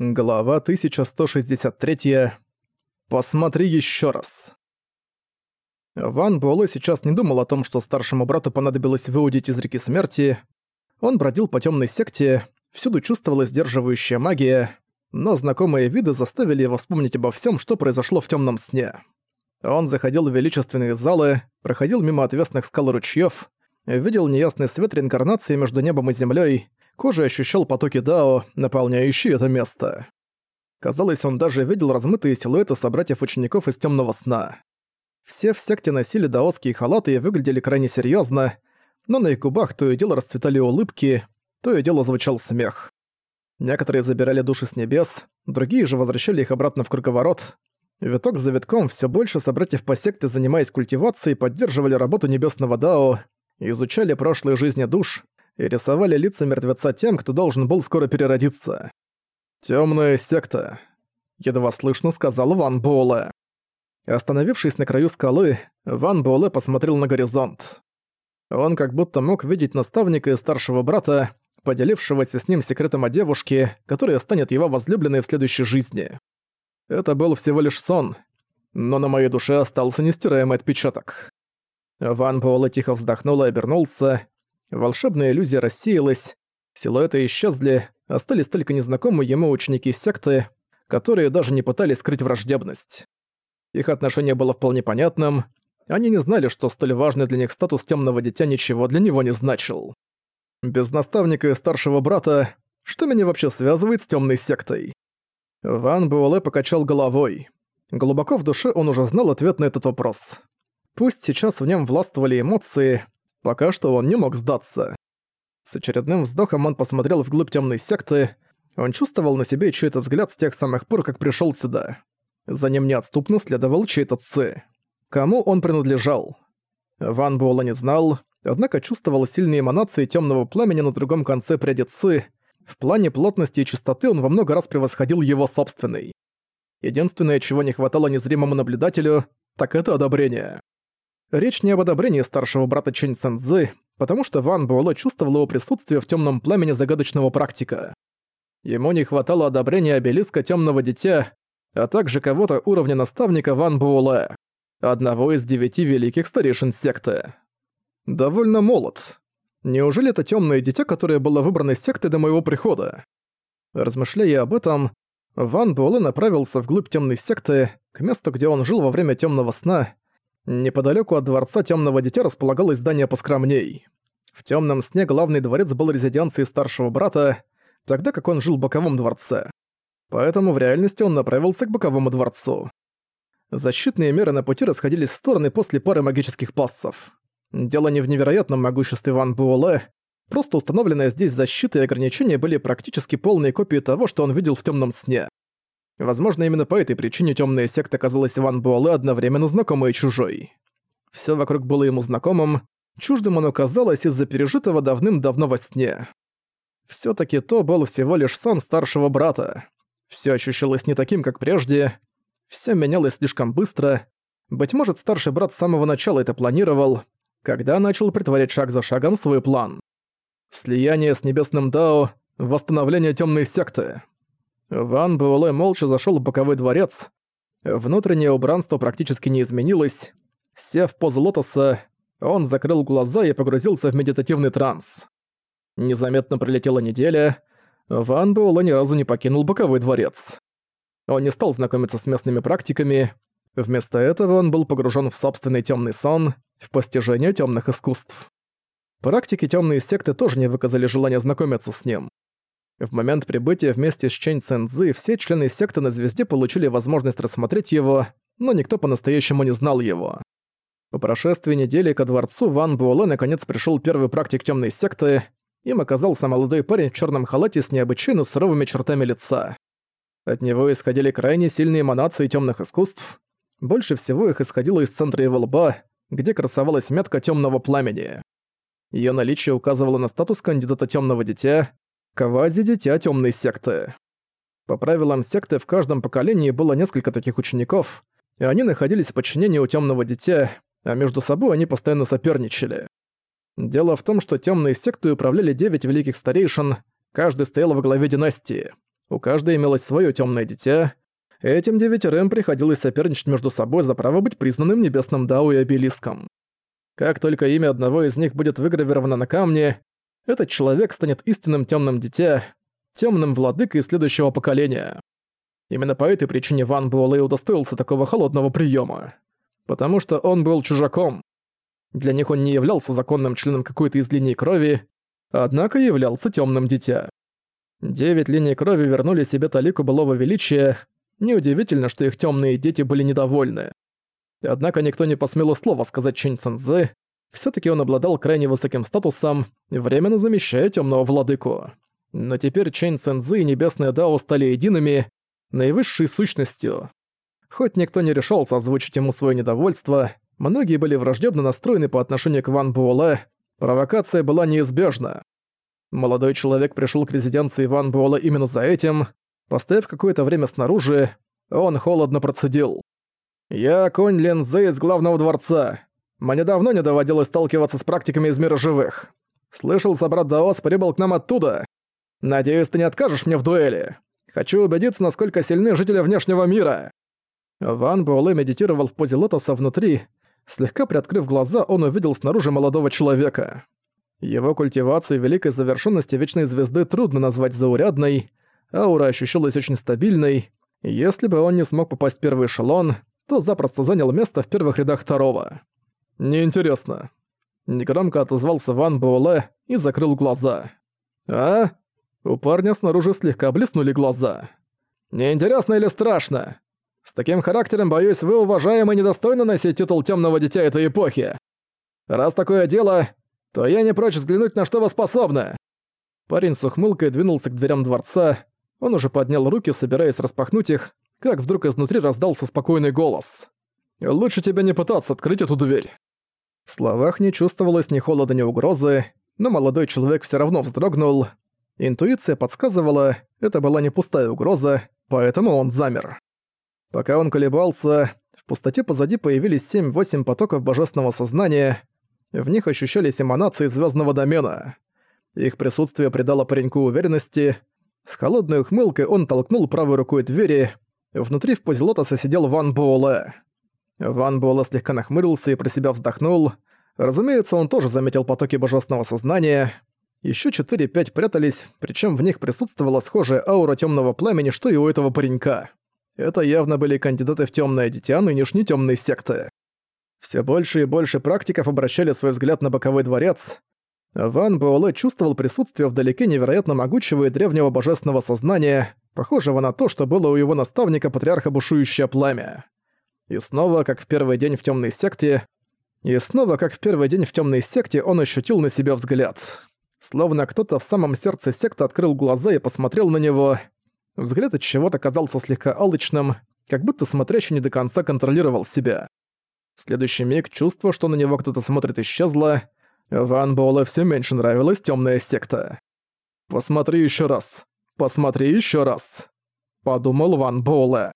Глава 1163. Посмотри еще раз. Ван Буэлэ сейчас не думал о том, что старшему брату понадобилось выудить из реки смерти. Он бродил по темной секте, всюду чувствовалась сдерживающая магия, но знакомые виды заставили его вспомнить обо всем, что произошло в темном сне. Он заходил в величественные залы, проходил мимо отвесных скал ручьев, видел неясный свет реинкарнации между небом и землей, Кожей ощущал потоки Дао, наполняющие это место. Казалось, он даже видел размытые силуэты собратьев-учеников из темного сна. Все в секте носили даосские халаты и выглядели крайне серьезно, но на их губах то и дело расцветали улыбки, то и дело звучал смех. Некоторые забирали души с небес, другие же возвращали их обратно в круговорот. Виток за витком все больше собратьев по секте, занимаясь культивацией, поддерживали работу небесного Дао, изучали прошлые жизни душ, и рисовали лица мертвеца тем, кто должен был скоро переродиться. «Тёмная секта», — едва слышно сказал Ван Буэлэ. Остановившись на краю скалы, Ван Буэлэ посмотрел на горизонт. Он как будто мог видеть наставника и старшего брата, поделившегося с ним секретом о девушке, которая станет его возлюбленной в следующей жизни. Это был всего лишь сон, но на моей душе остался нестираемый отпечаток. Ван Буэлэ тихо вздохнул и обернулся, Волшебная иллюзия рассеялась, силуэты исчезли, остались только незнакомые ему ученики секты, которые даже не пытались скрыть враждебность. Их отношение было вполне понятным, они не знали, что столь важный для них статус темного дитя ничего для него не значил. Без наставника и старшего брата, что меня вообще связывает с темной сектой? Ван Буэлэ покачал головой. Глубоко в душе он уже знал ответ на этот вопрос. Пусть сейчас в нем властвовали эмоции, Пока что он не мог сдаться. С очередным вздохом он посмотрел вглубь темной секты. Он чувствовал на себе чей-то взгляд с тех самых пор, как пришел сюда. За ним неотступно следовал чей-то ци. Кому он принадлежал? Ван Буэлла не знал, однако чувствовал сильные эманации темного пламени на другом конце пряди ци. В плане плотности и чистоты он во много раз превосходил его собственный. Единственное, чего не хватало незримому наблюдателю, так это одобрение. Речь не об одобрении старшего брата Чэнь Цэнзы, потому что Ван Буэлэ чувствовал его присутствие в темном пламени загадочного практика. Ему не хватало одобрения обелиска темного дитя, а также кого-то уровня наставника Ван Буэлэ, одного из девяти великих старейшин секты. Довольно молод. Неужели это темное дитя, которое было выбрано сектой до моего прихода? Размышляя об этом, Ван Буэлэ направился вглубь темной секты, к месту, где он жил во время темного сна, Неподалеку от дворца Темного Дитя располагалось здание поскромней. В темном сне главный дворец был резиденцией старшего брата, тогда как он жил в боковом дворце. Поэтому в реальности он направился к боковому дворцу. Защитные меры на пути расходились в стороны после пары магических пассов. Дело не в невероятном могуществе Ван Буэлэ, просто установленная здесь защита и ограничения были практически полной копией того, что он видел в темном сне. Возможно, именно по этой причине темная секта казалась Иван Буэлэ одновременно знакомой и чужой. Все вокруг было ему знакомым, чуждым оно казалось из-за пережитого давным-давно во сне. все таки то был всего лишь сон старшего брата. Все ощущалось не таким, как прежде. Все менялось слишком быстро. Быть может, старший брат с самого начала это планировал, когда начал притворять шаг за шагом свой план. Слияние с небесным Дао, восстановление темной секты. Ван Буэлэ молча зашел в боковой дворец. Внутреннее убранство практически не изменилось. Сев в позу лотоса, он закрыл глаза и погрузился в медитативный транс. Незаметно пролетела неделя. Ван Буэлэ ни разу не покинул боковой дворец. Он не стал знакомиться с местными практиками. Вместо этого он был погружен в собственный темный сон, в постижение темных искусств. Практики темные секты тоже не выказали желания знакомиться с ним. В момент прибытия вместе с Чэнь Цэнзы все члены секты на звезде получили возможность рассмотреть его, но никто по-настоящему не знал его. По прошествии недели ко дворцу Ван Буэлэ наконец пришел первый практик темной секты. Им оказался молодой парень в черном халате с необычайно суровыми чертами лица. От него исходили крайне сильные эманации темных искусств. Больше всего их исходило из центра его лба, где красовалась метка темного пламени. Ее наличие указывало на статус кандидата темного дитя, Кавази-дитя темной секты. По правилам секты в каждом поколении было несколько таких учеников, и они находились в подчинении у темного дитя, а между собой они постоянно соперничали. Дело в том, что темные секты управляли девять великих старейшин, каждый стоял во главе династии. У каждой имелось свое темное дитя. Этим девятерым приходилось соперничать между собой за право быть признанным небесным Дау и обелиском. Как только имя одного из них будет выгравировано на камне, этот человек станет истинным темным дитя, темным владыкой следующего поколения. Именно по этой причине Ван Буэлэ удостоился такого холодного приема, Потому что он был чужаком. Для них он не являлся законным членом какой-то из линий крови, однако являлся темным дитя. Девять линий крови вернули себе талику былого величия, неудивительно, что их темные дети были недовольны. Однако никто не посмел слова сказать Чинь Цэнзэ, все таки он обладал крайне высоким статусом, временно замещая темного владыку. Но теперь Чинь Цэнзэ и Небесная Дао стали едиными, наивысшей сущностью. Хоть никто не решался озвучить ему свое недовольство, многие были враждебно настроены по отношению к Ван Буэлэ, провокация была неизбежна. Молодой человек пришел к резиденции Ван Буэлэ именно за этим. Поставив какое-то время снаружи, он холодно процедил. «Я Конь Лен Зэ из главного дворца. Мне давно не доводилось сталкиваться с практиками из мира живых. Слышал, собрат Даос прибыл к нам оттуда. Надеюсь, ты не откажешь мне в дуэли. Хочу убедиться, насколько сильны жители внешнего мира». Ван Буэлэ медитировал в позе лотоса внутри. Слегка приоткрыв глаза, он увидел снаружи молодого человека. Его культивацию великой завершенности Вечной Звезды трудно назвать заурядной, аура ощущалась очень стабильной, если бы он не смог попасть в первый эшелон, то запросто занял место в первых рядах второго. «Неинтересно». Негромко отозвался Ван Буэлэ и закрыл глаза. «А?» У парня снаружи слегка блеснули глаза. «Неинтересно или страшно? С таким характером, боюсь, вы, уважаемый, недостойны носить титул темного дитя этой эпохи. Раз такое дело, то я не прочь взглянуть, на что вы способны». Парень с ухмылкой двинулся к дверям дворца. Он уже поднял руки, собираясь распахнуть их, как вдруг изнутри раздался спокойный голос. «Лучше тебе не пытаться открыть эту дверь». В словах не чувствовалось ни холода, ни угрозы, но молодой человек все равно вздрогнул. Интуиция подсказывала, это была не пустая угроза, поэтому он замер. Пока он колебался, в пустоте позади появились 7-8 потоков божественного сознания, в них ощущались эманации звездного домена. Их присутствие придало пареньку уверенности. С холодной ухмылкой он толкнул правой рукой двери. Внутри в позе лотоса сидел Ван Буэлэ. Ван Буэлэ слегка нахмурился и про себя вздохнул. Разумеется, он тоже заметил потоки божественного сознания. Еще 4-5 прятались, причем в них присутствовала схожая аура темного пламени, что и у этого паренька. Это явно были кандидаты в темное дитя нынешней темной секты. Все больше и больше практиков обращали свой взгляд на боковой дворец. Ван Буэлэ чувствовал присутствие вдалеке невероятно могучего и древнего божественного сознания, похожего на то, что было у его наставника патриарха бушующее пламя. И снова, как в первый день в темной секте, и снова, как в первый день в темной секте, он ощутил на себя взгляд. Словно кто-то в самом сердце секты открыл глаза и посмотрел на него — Взгляд от чего-то казался слегка алчным, как будто смотрящий не до конца контролировал себя. В следующий миг чувство, что на него кто-то смотрит, исчезло. Ван Буэлэ все меньше нравилась темная секта. «Посмотри еще раз! Посмотри еще раз!» Подумал Ван Буэлэ.